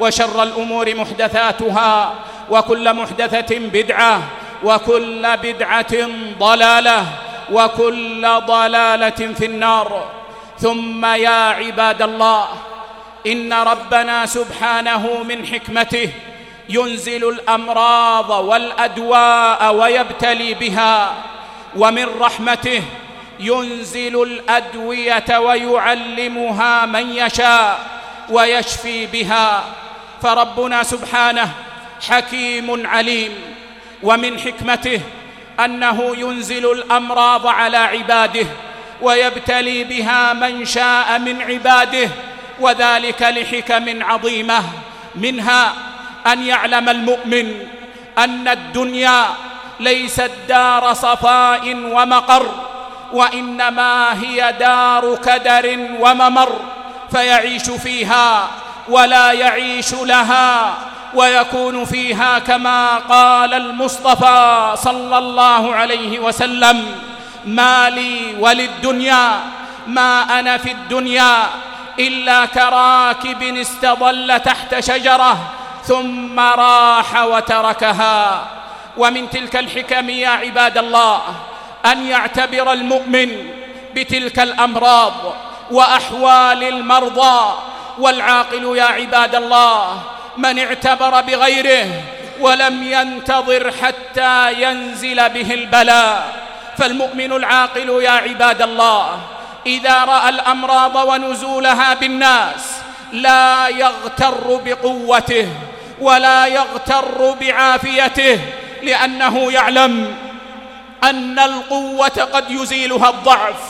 وشر الأمور محدثاتها وكل محدثة بدعة وكل بدعة ضلالة وكل ضلالة في النار. ثم يا عباد الله إن ربنا سبحانه من حكمته ينزل الأمراض والأدواء ويبتلي بها ومن رحمته ينزل الأدوية ويعلمها من يشاء ويشفي بها. فربنا سبحانه حكيم عليم ومن حكمته أنه ينزل الأمراض على عباده ويبتلي بها من شاء من عباده وذلك لحكم عظيمة منها أن يعلم المؤمن أن الدنيا ليست دار صفاء ومقر وإنما هي دار كدر وممر فيعيش فيها ولا يعيش لها ويكون فيها كما قال المصطفى صلى الله عليه وسلم ما لي وللدنيا ما أنا في الدنيا إلا كراكب استظل تحت شجرة ثم راح وتركها. ومن تلك الحكم يا عباد الله أن يعتبر المؤمن بتلك الأمراض وأحوال المرضى والعاقل يا عباد الله من اعتبر بغيره ولم ينتظر حتى ينزل به البلاء. فالمؤمن العاقل يا عباد الله إذا رأى الأمراض ونزولها بالناس لا يغتر بقوته ولا يغتر بعافيته لأنه يعلم أن القوة قد يزيلها الضعف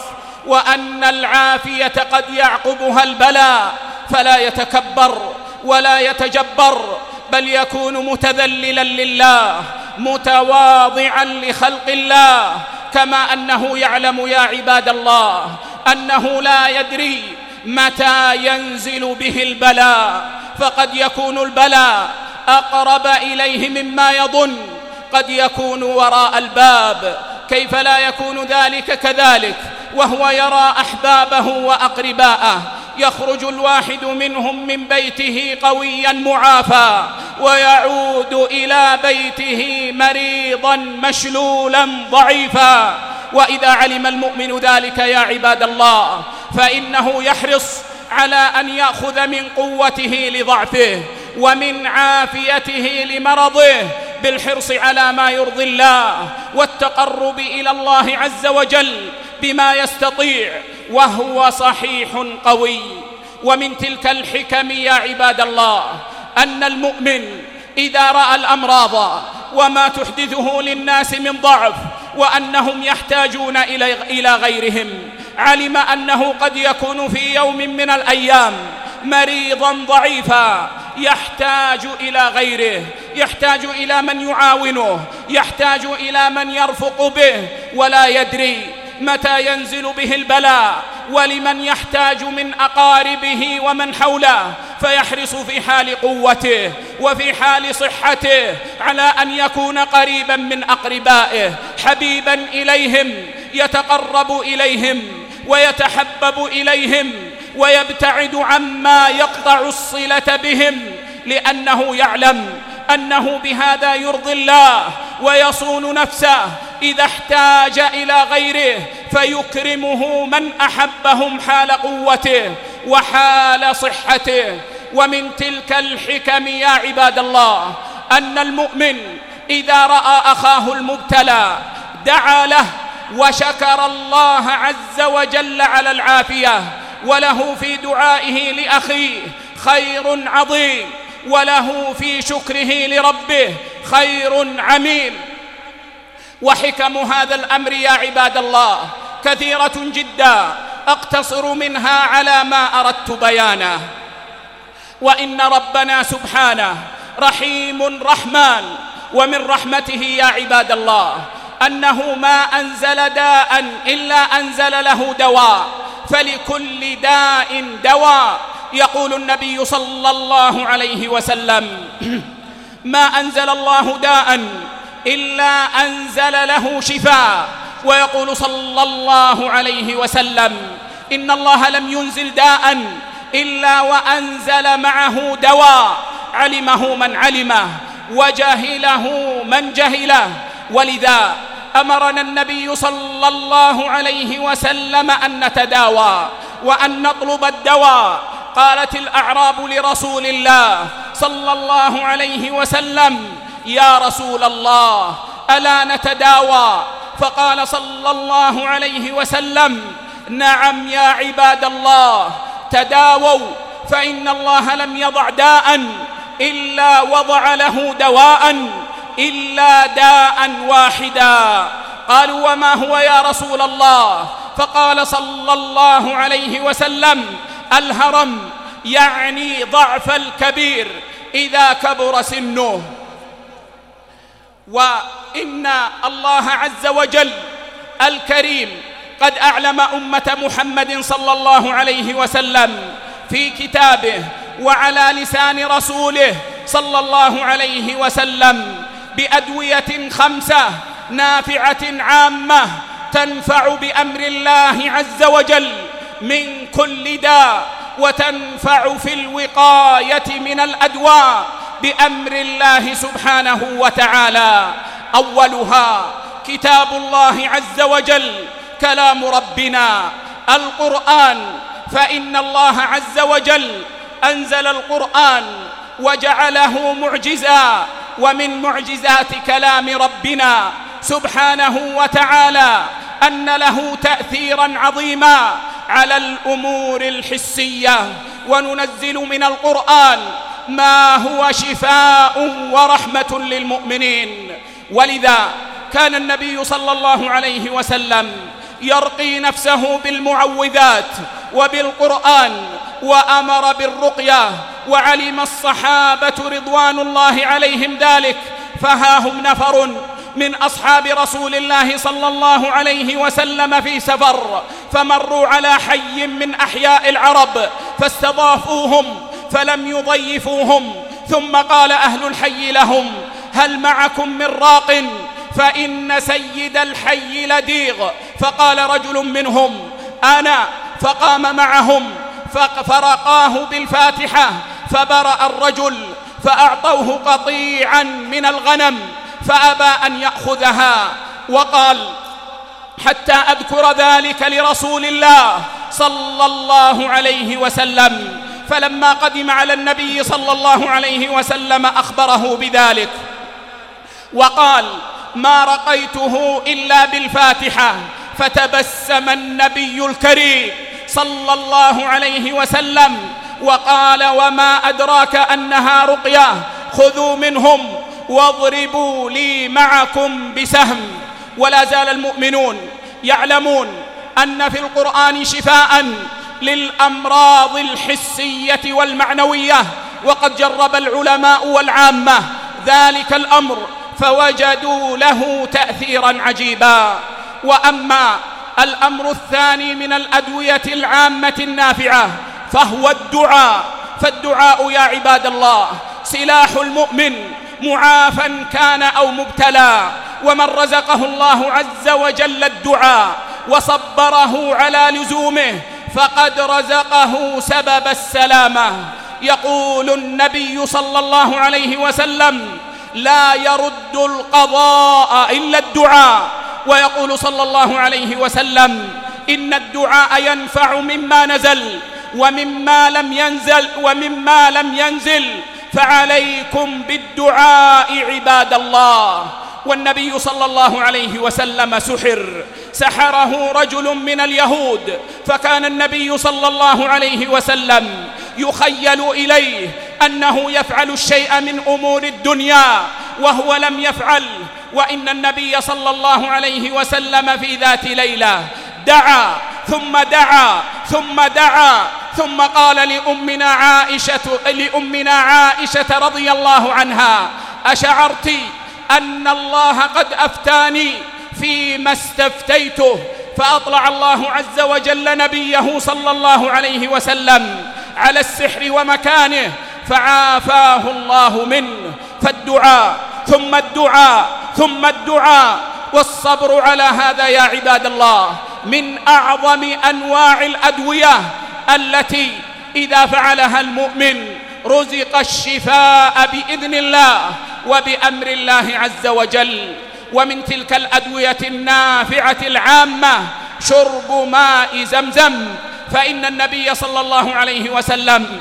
وأن العافية قد يعقبها البلاء. فلا يتكبر ولا يتجبر بل يكون متذللا لله متواضعا لخلق الله كما أنه يعلم يا عباد الله أنه لا يدري متى ينزل به البلاء فقد يكون البلاء أقرب إليه مما يظن قد يكون وراء الباب كيف لا يكون ذلك كذلك وهو يرى أحبابه وأقرباءه. يخرج الواحد منهم من بيته قويا معافى ويعود إلى بيته مريضا مشلولا ضعيفا. وإذا علم المؤمن ذلك يا عباد الله فإنه يحرص على أن يأخذ من قوته لضعفه ومن عافيته لمرضه بالحرص على ما يرضي الله والتقرب إلى الله عز وجل بما يستطيع. وهو صحيح قوي. ومن تلك الحكم يا عباد الله أن المؤمن إذا رأى الأمراض وما تحدثه للناس من ضعف وأنهم يحتاجون إلى غيرهم علم أنه قد يكون في يوم من الأيام مريضا ضعيفا يحتاج إلى غيره يحتاج إلى من يعاونه يحتاج إلى من يرفق به ولا يدري متى ينزل به البلاء ولمن يحتاج من أقاربه ومن حوله فيحرص في حال قوته وفي حال صحته على أن يكون قريبا من أقربائه حبيبا إليهم يتقرب إليهم ويتحبب إليهم ويبتعد عما يقطع الصلة بهم لأنه يعلم أنه بهذا يرضي الله ويصون نفسه إذا احتاج إلى غيره فيكرمه من أحبهم حال قوته وحال صحته. ومن تلك الحكم يا عباد الله أن المؤمن إذا رأى أخاه المبتلى دعا له وشكر الله عز وجل على العافية وله في دعائه لأخيه خير عظيم وله في شكره لربه خير عميم. وحكم هذا الأمر يا عباد الله كثيرة جدا أقتصر منها على ما أردت بيانه وإن ربنا سبحانه رحيم رحمن ومن رحمته يا عباد الله أنه ما أنزل داء إلا أنزل له دواء فلكل داء دواء يقول النبي صلى الله عليه وسلم ما أنزل الله داءً إلا أنزل له شفاء. ويقول صلى الله عليه وسلم إن الله لم ينزل داء إلا وأنزل معه دواء. علمه من علمه وجهله من جهله. ولذا أمرنا النبي صلى الله عليه وسلم أن نتداوى وأن نطلب الدواء. قالت الأعراب لرسول الله صلى الله عليه وسلم يا رسول الله ألا نتداوى؟ فقال صلى الله عليه وسلم نعم يا عباد الله تداووا فإن الله لم يضع داء إلا وضع له دواء إلا داء واحدا. قالوا وما هو يا رسول الله؟ فقال صلى الله عليه وسلم الهرم يعني ضعف الكبير إذا كبر سنه. وإن الله عز وجل الكريم قد أعلم أمة محمد صلى الله عليه وسلم في كتابه وعلى لسان رسوله صلى الله عليه وسلم بأدوية خمسة نافعة عامة تنفع بأمر الله عز وجل من كل داء وتنفع في الوقاية من الأدواء بأمر الله سبحانه وتعالى. أولها كتاب الله عز وجل كلام ربنا القرآن. فإن الله عز وجل أنزل القرآن وجعله معجزا ومن معجزات كلام ربنا سبحانه وتعالى أن له تأثيرا عظيما على الأمور الحسية. وننزل من القرآن ما هو شفاء ورحمة للمؤمنين. ولذا كان النبي صلى الله عليه وسلم يرقي نفسه بالمعوذات وبالقرآن وأمر بالرقية وعلم الصحابة رضوان الله عليهم ذلك فها هم نفر من أصحاب رسول الله صلى الله عليه وسلم في سفر فمروا على حي من أحياء العرب فاستضافوهم فلم يضيفوهم ثم قال أهل الحي لهم هل معكم من راق؟ فإن سيد الحي لديغ. فقال رجل منهم أنا. فقام معهم فرقاه بالفاتحة فبرأ الرجل فأعطوه قطيعا من الغنم فأبى أن يأخذها. وقال حتى أذكر ذلك لرسول الله صلى الله عليه وسلم. فلما قدم على النبي صلى الله عليه وسلم أخبره بذلك وقال ما رقيته إلا بالفاتحة فتبسم النبي الكريم صلى الله عليه وسلم وقال وما أدراك أنها رقية خذوا منهم واضربوا لي معكم بسهم ولا زال المؤمنون يعلمون أن في القرآن شفاءً للأمراض الحسية والمعنوية وقد جرب العلماء والعامة ذلك الأمر فوجدوا له تأثيرا عجيبا. وأما الأمر الثاني من الأدوية العامة النافعة فهو الدعاء. فالدعاء يا عباد الله سلاح المؤمن معافا كان أو مبتلى. ومن رزقه الله عز وجل الدعاء وصبره على لزومه فقد رزقه سبب السلامة. يقول النبي صلى الله عليه وسلم لا يرد القضاء إلا الدعاء. ويقول صلى الله عليه وسلم إن الدعاء ينفع مما نزل ومما لم ينزل ومما لم ينزل. فعليكم بالدعاء عباد الله. والنبي صلى الله عليه وسلم سحر. سحره رجل من اليهود. فكان النبي صلى الله عليه وسلم يخيل إليه أنه يفعل الشيء من أمور الدنيا وهو لم يفعل. وإن النبي صلى الله عليه وسلم في ذات ليلة دعا ثم دعا ثم دعا ثم قال لأمنا عائشة, لأمنا عائشة رضي الله عنها أشعرتِ أن الله قد أفتاني فيما استفتيته فأطلع الله عز وجل نبيه صلى الله عليه وسلم على السحر ومكانه فعافاه الله منه فالدعاء ثم الدعاء ثم الدعاء والصبر على هذا يا عباد الله من أعظم أنواع الأدوية التي إذا فعلها المؤمن رزق الشفاء بإذن الله. وبأمر الله عز وجل. ومن تلك الأدوية النافعة العامة شرب ماء زمزم. فإن النبي صلى الله عليه وسلم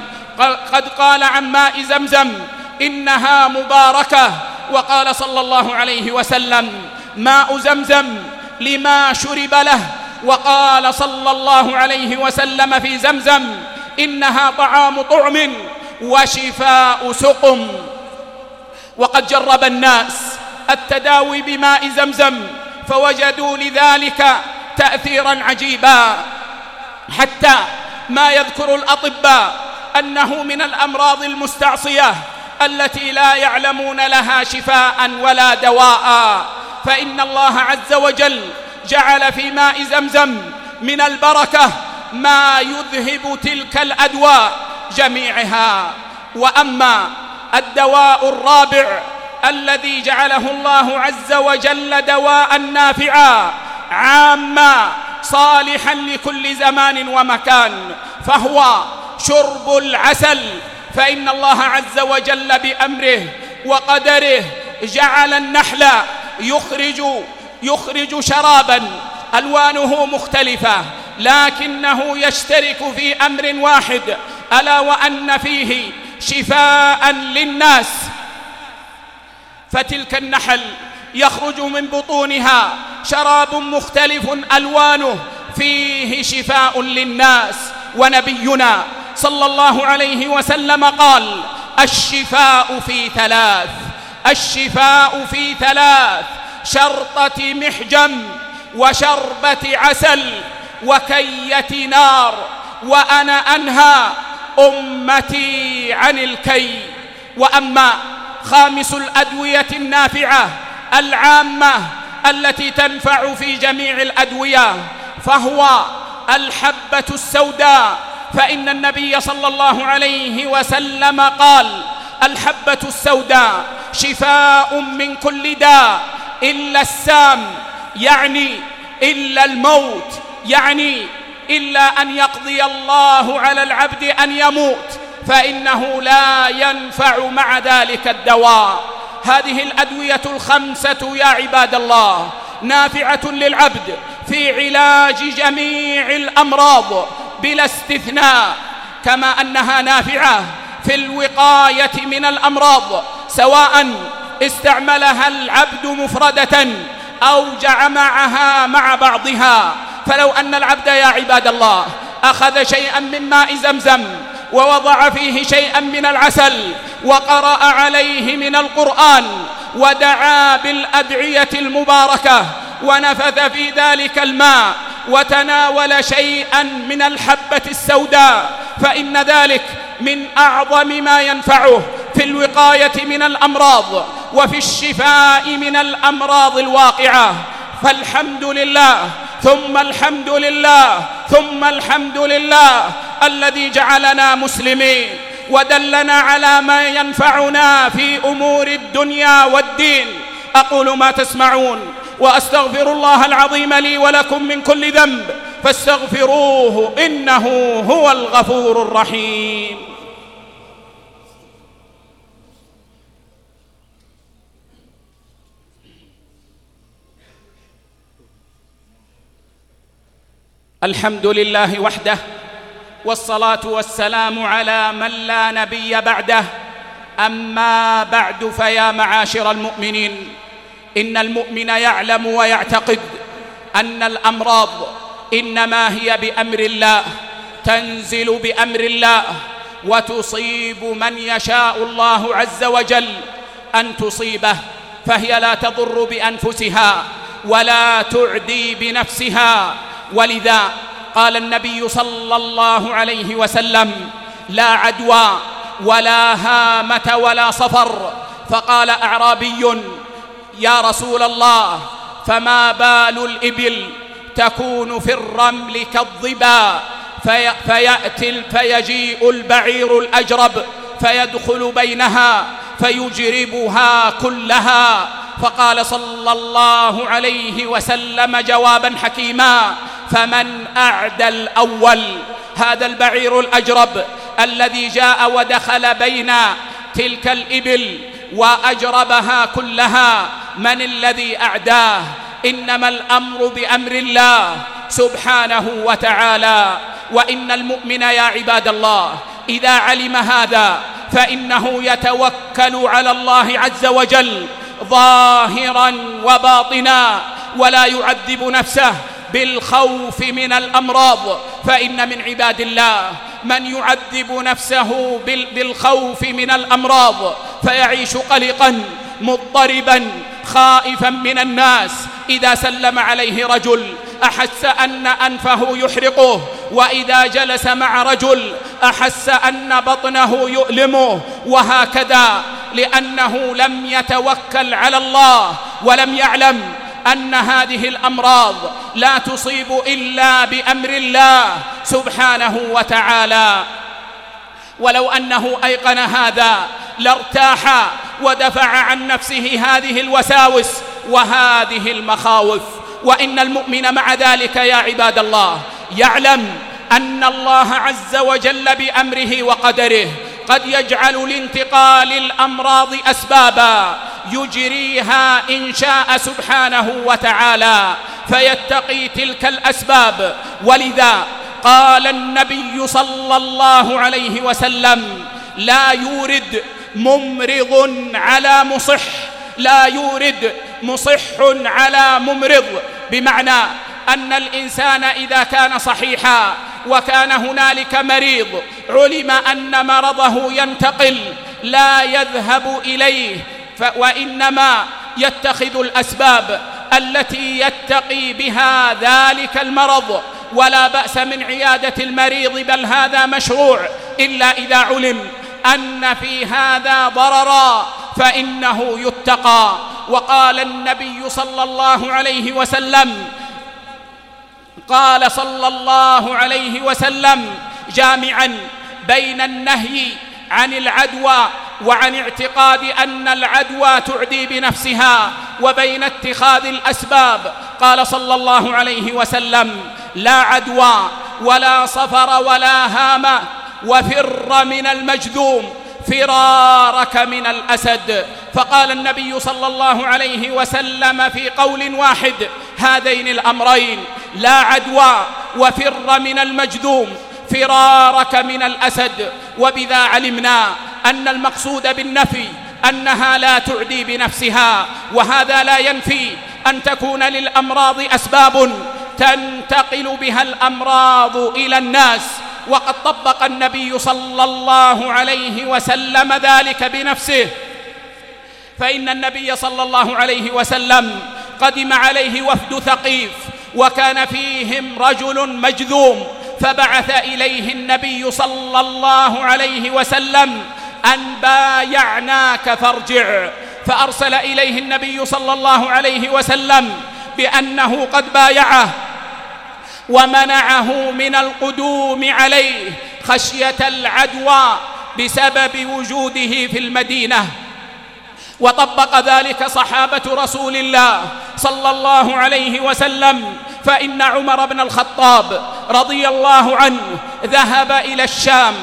قد قال عن ماء زمزم إنها مباركة. وقال صلى الله عليه وسلم ماء زمزم لما شرب له. وقال صلى الله عليه وسلم في زمزم إنها طعام طعم وشفاء سقم. وقد جرب الناس التداوي بماء زمزم فوجدوا لذلك تأثيرا عجيبا. حتى ما يذكر الأطباء أنه من الأمراض المستعصية التي لا يعلمون لها شفاء ولا دواء. فإن الله عز وجل جعل في ماء زمزم من البركة ما يذهب تلك الأدواء جميعها. وأما الدواء الرابع الذي جعله الله عز وجل دواء نافعا عاما صالحا لكل زمان ومكان فهو شرب العسل. فإن الله عز وجل بأمره وقدره جعل النحل يخرج يخرج شرابا ألوانه مختلفة لكنه يشترك في أمر واحد ألا وأن فيه شفاء للناس. فتلك النحل يخرج من بطونها شراب مختلف ألوانه فيه شفاء للناس. ونبينا صلى الله عليه وسلم قال الشفاء في ثلاث الشفاء في ثلاث شرطة محجم وشربة عسل وكية نار وأنا أنهى أمتي عن الكي. وأما خامس الأدوية النافعة العامة التي تنفع في جميع الأدوية فهو الحبة السوداء. فإن النبي صلى الله عليه وسلم قال الحبة السوداء شفاء من كل داء إلا السام يعني إلا الموت يعني إلا أن يقضي الله على العبد أن يموت فإنه لا ينفع مع ذلك الدواء. هذه الأدوية الخمسة يا عباد الله نافعة للعبد في علاج جميع الأمراض بلا استثناء. كما أنها نافعة في الوقاية من الأمراض سواء استعملها العبد مفردة أو جع معها مع بعضها. فلو أن العبد يا عباد الله أخذ شيئا من ماء زمزم ووضع فيه شيئا من العسل وقرأ عليه من القرآن ودعا بالأدعية المباركة ونفث في ذلك الماء وتناول شيئا من الحبة السوداء فإن ذلك من أعظم ما ينفعه في الوقاية من الأمراض وفي الشفاء من الأمراض الواقعة فالحمد لله ثم الحمد لله ثم الحمد لله الذي جعلنا مسلمين ودلنا على ما ينفعنا في أمور الدنيا والدين. أقول ما تسمعون وأستغفر الله العظيم لي ولكم من كل ذنب فاستغفروه إنه هو الغفور الرحيم. الحمد لله وحده والصلاة والسلام على من لا نبي بعده أما بعد فيا معاشر المؤمنين إن المؤمن يعلم ويعتقد أن الأمراض إنما هي بأمر الله تنزل بأمر الله وتصيب من يشاء الله عز وجل أن تصيبه فهي لا تضر بأنفسها ولا تعدي بنفسها ولذا قال النبي صلى الله عليه وسلم لا عدوى ولا هامة ولا صفر. فقال أعرابي يا رسول الله فما بال الإبل تكون في الرمل كالضبا؟ في فيأتي فيجيء البعير الأجرب فيدخل بينها فيجربها كلها. فقال صلى الله عليه وسلم جوابا حكيما فمن أعدى الأول هذا البعير الأجرب الذي جاء ودخل بين تلك الإبل وأجربها كلها. من الذي أعداه؟ إنما الأمر بأمر الله سبحانه وتعالى. وإن المؤمن يا عباد الله إذا علم هذا فإنه يتوكل على الله عز وجل ظاهرا وباطنا ولا يعذب نفسه بالخوف من الأمراض فإن من عباد الله من يعذب نفسه بالخوف من الأمراض فيعيش قلقا مضطربا خائفا من الناس. إذا سلم عليه رجل أحس أن أنفه يحرقه. وإذا جلس مع رجل أحس أن بطنه يؤلمه. وهكذا لأنه لم يتوكل على الله ولم يعلم أن هذه الأمراض لا تصيب إلا بأمر الله سبحانه وتعالى. ولو أنه أيقن هذا لارتاح ودفع عن نفسه هذه الوساوس وهذه المخاوف. وإن المؤمن مع ذلك يا عباد الله يعلم أن الله عز وجل بأمره وقدره قد يجعل لانتقال الأمراض أسبابا. يجريها إن شاء سبحانه وتعالى فيتقي تلك الأسباب. ولذا قال النبي صلى الله عليه وسلم لا يورد ممرض على مصح لا يورد مصح على ممرض. بمعنى أن الإنسان إذا كان صحيحا وكان هنالك مريض علم أن مرضه ينتقل لا يذهب إليه وإنما يتخذ الأسباب التي يتقي بها ذلك المرض ولا بأس من عيادة المريض بل هذا مشروع إلا إذا علم أن في هذا ضررا فإنه يتقى. وقال النبي صلى الله عليه وسلم قال صلى الله عليه وسلم جامعا بين النهي عن العدوى وعن اعتقاد أن العدوى تعدي بنفسها وبين اتخاذ الأسباب. قال صلى الله عليه وسلم لا عدوى ولا صفر ولا هامه وفر من المجذوم فرارك من الأسد. فقال النبي صلى الله عليه وسلم في قول واحد هذين الأمرين لا عدوى وفر من المجذوم فرارك من الأسد وبذا علمنا أن المقصود بالنفي أنها لا تعدي بنفسها وهذا لا ينفي أن تكون للأمراض أسباب تنتقل بها الأمراض إلى الناس وقد طبق النبي صلى الله عليه وسلم ذلك بنفسه فإن النبي صلى الله عليه وسلم قدم عليه وفد ثقيف وكان فيهم رجل مجذوم فبعث إليه النبي صلى الله عليه وسلم أن بايعناك فارجع. فأرسل إليه النبي صلى الله عليه وسلم بأنه قد بايعه ومنعه من القدوم عليه خشية العدوى بسبب وجوده في المدينة. وطبق ذلك صحابة رسول الله صلى الله عليه وسلم فإن عمر بن الخطاب رضي الله عنه ذهب إلى الشام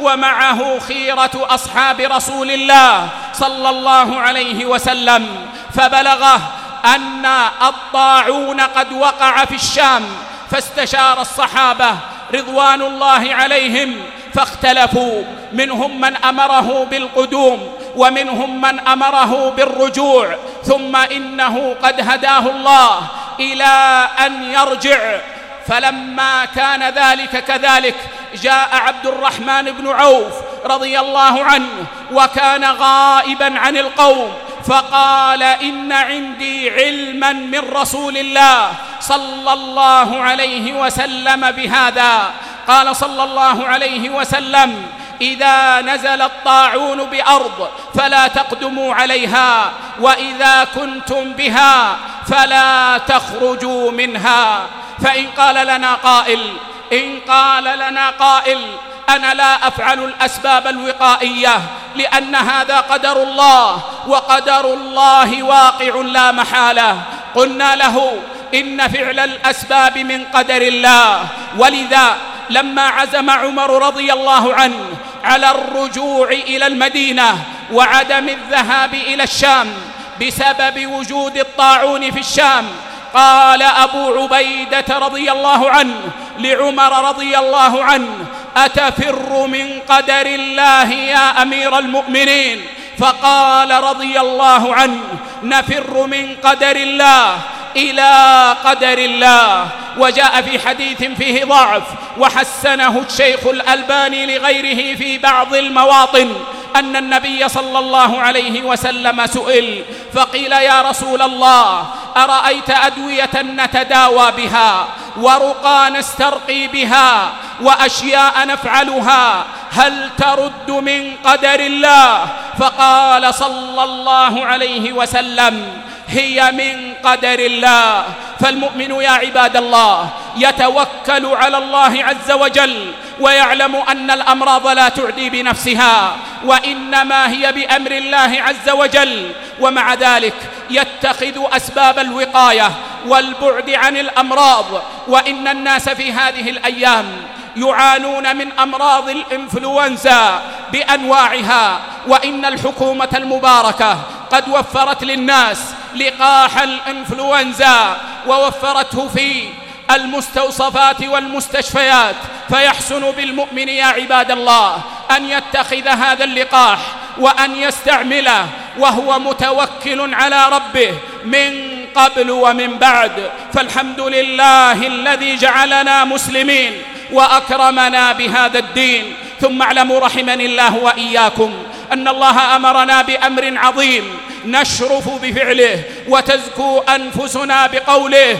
ومعه خيرة أصحاب رسول الله صلى الله عليه وسلم فبلغه أن الطاعون قد وقع في الشام فاستشار الصحابة رضوان الله عليهم فاختلفوا منهم من أمره بالقدوم ومنهم من أمره بالرجوع ثم إنه قد هداه الله إلى أن يرجع. فلما كان ذلك كذلك جاء عبد الرحمن بن عوف رضي الله عنه وكان غائبا عن القوم فقال إن عندي علما من رسول الله صلى الله عليه وسلم بهذا. قال صلى الله عليه وسلم إذا نزل الطاعون بأرض فلا تقدموا عليها وإذا كنتم بها فلا تخرجوا منها فإن قال لنا قائل إن قال لنا قائل أنا لا أفعل الأسباب الوقائية لأن هذا قدر الله وقدر الله واقع لا محالة. قلنا له إن فعل الأسباب من قدر الله ولذا لما عزم عمر رضي الله عنه على الرجوع إلى المدينة وعدم الذهاب إلى الشام بسبب وجود الطاعون في الشام قال أبو عبيدة رضي الله عنه لعمر رضي الله عنه أتفر من قدر الله يا أمير المؤمنين؟ فقال رضي الله عنه نفر من قدر الله إلى قدر الله. وجاء في حديث فيه ضعف. وحسنه الشيخ الألباني لغيره في بعض المواطن أن النبي صلى الله عليه وسلم سئل فقيل يا رسول الله أرأيت أدوية نتداوى بها ورقى نسترقي بها وأشياء نفعلها هل ترد من قدر الله؟ فقال صلى الله عليه وسلم هي من قدر الله. فالمؤمن يا عباد الله يتوكل على الله عز وجل ويعلم أن الأمراض لا تعدي بنفسها وإنما هي بأمر الله عز وجل. ومع ذلك يتخذ أسباب الوقاية والبعد عن الأمراض. وإن الناس في هذه الأيام يعانون من أمراض الإنفلونزا بأنواعها. وإن الحكومة المباركة قد وفرت للناس لقاح الانفلونزا ووفرته في المستوصفات والمستشفيات فيحسن بالمؤمن يا عباد الله أن يتخذ هذا اللقاح وأن يستعمله وهو متوكل على ربه من قبل ومن بعد. فالحمد لله الذي جعلنا مسلمين وأكرمنا بهذا الدين. ثم اعلموا رحمني الله وإياكم أن الله أمرنا بأمر عظيم نشرف بفعله وتزكو أنفسنا بقوله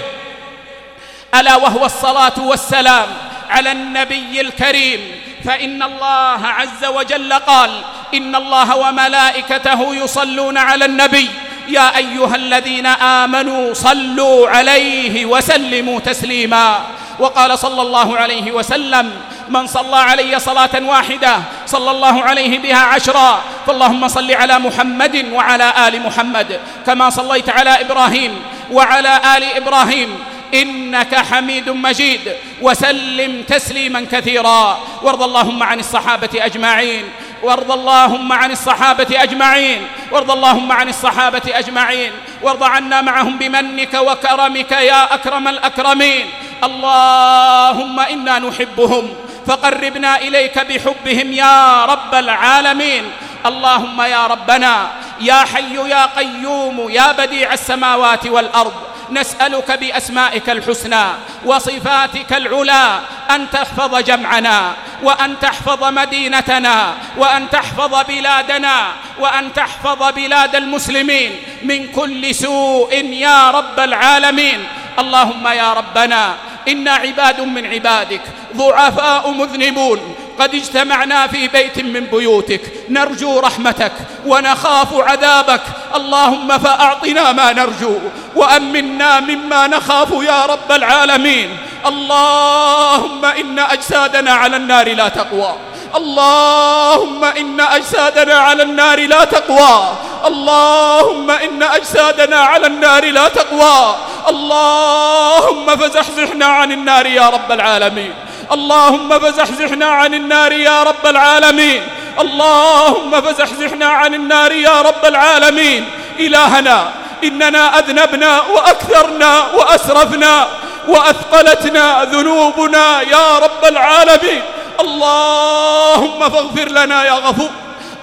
ألا وهو الصلاة والسلام على النبي الكريم فإن الله عز وجل قال إن الله وملائكته يصلون على النبي يا أيها الذين آمنوا صلوا عليه وسلموا تسليما وقال صلى الله عليه وسلم من صلى علي صلاة واحدة صلى الله عليه بها عشرا. فاللهم صل على محمد وعلى آل محمد كما صليت على إبراهيم وعلى آل إبراهيم إنك حميد مجيد. وسلم تسليما كثيرا. وارض اللهم عن الصحابة أجمعين. وارض اللهم عن الصحابة أجمعين. وارض اللهم عن الصحابة أجمعين. وارض عنا معهم بمنك وكرمك يا أكرم الأكرمين. اللهم إنا نحبهم. فقربنا إليك بحبهم يا رب العالمين. اللهم يا ربنا يا حي يا قيوم يا بديع السماوات والأرض نسألك بأسمائك الحسنى وصفاتك العلى أن تحفظ جمعنا وأن تحفظ مدينتنا وأن تحفظ بلادنا وأن تحفظ بلاد المسلمين من كل سوء يا رب العالمين. اللهم يا ربنا إنا عباد من عبادك ضعفاء مذنبون. قد اجتمعنا في بيت من بيوتك نرجو رحمتك ونخاف عذابك. اللهم فأعطنا ما نرجو وأمنا مما نخاف يا رب العالمين. اللهم إن أجسادنا على النار لا تقوى. اللهم إن أجسادنا على النار لا تقوى. اللهم إن أجسادنا على النار لا تقوى. اللهم فزحزحنا عن النار يا رب العالمين. اللهم فزحزحنا عن النار يا رب العالمين. اللهم فزحزحنا عن النار يا رب العالمين. إلهنا إننا أذنبنا وأكثرنا وأسرفنا وأثقلتنا ذنوبنا يا رب العالمين. اللهم فاغفر لنا يا غفور.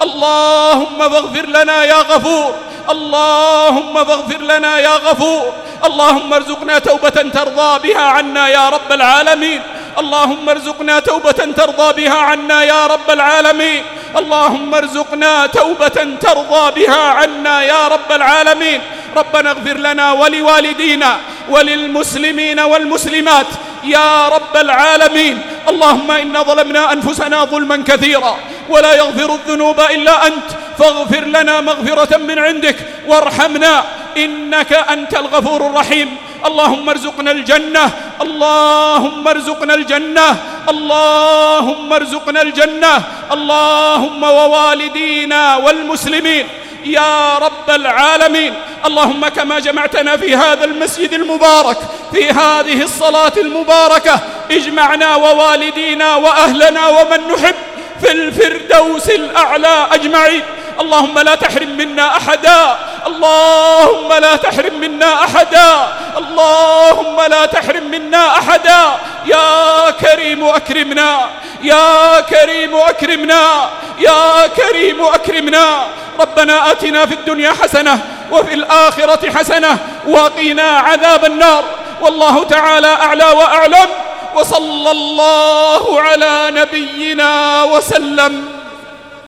اللهم فاغفر لنا يا غفور. اللهم فاغفر لنا يا غفور. اللهم ارزقنا توبة ترضى بها عنا يا رب العالمين. اللهم ارزقنا توبة ترضى بها عنا يا رب العالمين. اللهم ارزقنا توبة ترضى بها عنا يا رب العالمين. ربنا اغفر لنا ولوالدينا. وللمسلمين والمسلمات. يا رب العالمين. اللهم إنا ظلمنا أنفسنا ظلما كثيرا ولا يغفر الذنوب إلا أنت. فاغفر لنا مغفرة من عندك. وارحمنا إنك أنت الغفور الرحيم. اللهم ارزقنا الجنة. اللهم ارزقنا الجنة. اللهم ارزقنا الجنة. اللهم ووالدينا والمسلمين. يا رب العالمين. اللهم كما جمعتنا في هذا المسجد المبارك في هذه الصلاة المباركة اجمعنا ووالدينا وأهلنا ومن نحب في الفردوس الأعلى أجمعين. اللهم لا تحرم منا أحدا. اللهم لا تحرم منا أحدا. اللهم لا تحرم منا أحدا. يا كريم أكرمنا. يا كريم أكرمنا. يا كريم أكرمنا. ربنا آتنا في الدنيا حسنة وفي الآخرة حسنة وقنا عذاب النار. والله تعالى أعلى وأعلم وصلى الله على نبينا وسلم.